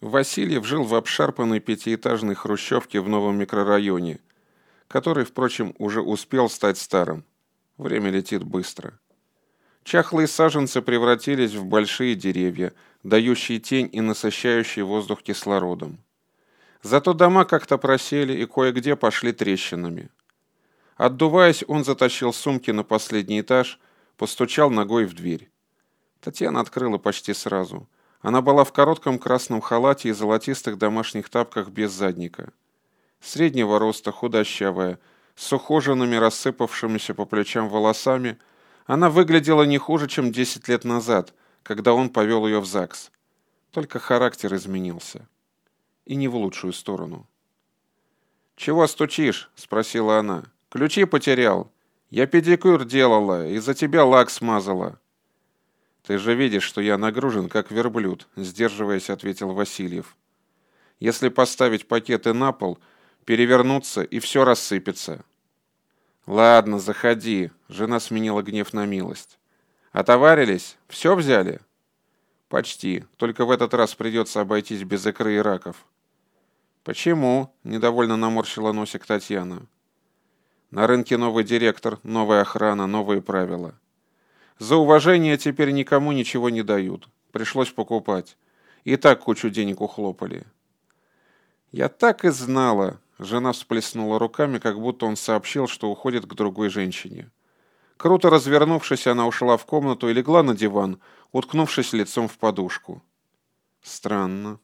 Васильев жил в обшарпанной пятиэтажной хрущевке в новом микрорайоне, который, впрочем, уже успел стать старым. Время летит быстро. Чахлые саженцы превратились в большие деревья, дающие тень и насыщающие воздух кислородом. Зато дома как-то просели и кое-где пошли трещинами. Отдуваясь, он затащил сумки на последний этаж, постучал ногой в дверь. Татьяна открыла почти сразу – она была в коротком красном халате и золотистых домашних тапках без задника. Среднего роста, худощавая, с ухоженными рассыпавшимися по плечам волосами, она выглядела не хуже, чем 10 лет назад, когда он повел ее в ЗАГС. Только характер изменился. И не в лучшую сторону. «Чего стучишь?» — спросила она. «Ключи потерял. Я педикюр делала, и за тебя лак смазала». «Ты же видишь, что я нагружен, как верблюд», — сдерживаясь, ответил Васильев. «Если поставить пакеты на пол, перевернуться, и все рассыпется». «Ладно, заходи», — жена сменила гнев на милость. «Отоварились? Все взяли?» «Почти. Только в этот раз придется обойтись без икры и раков». «Почему?» — недовольно наморщила носик Татьяна. «На рынке новый директор, новая охрана, новые правила». За уважение теперь никому ничего не дают. Пришлось покупать. И так кучу денег ухлопали. Я так и знала. Жена всплеснула руками, как будто он сообщил, что уходит к другой женщине. Круто развернувшись, она ушла в комнату и легла на диван, уткнувшись лицом в подушку. Странно.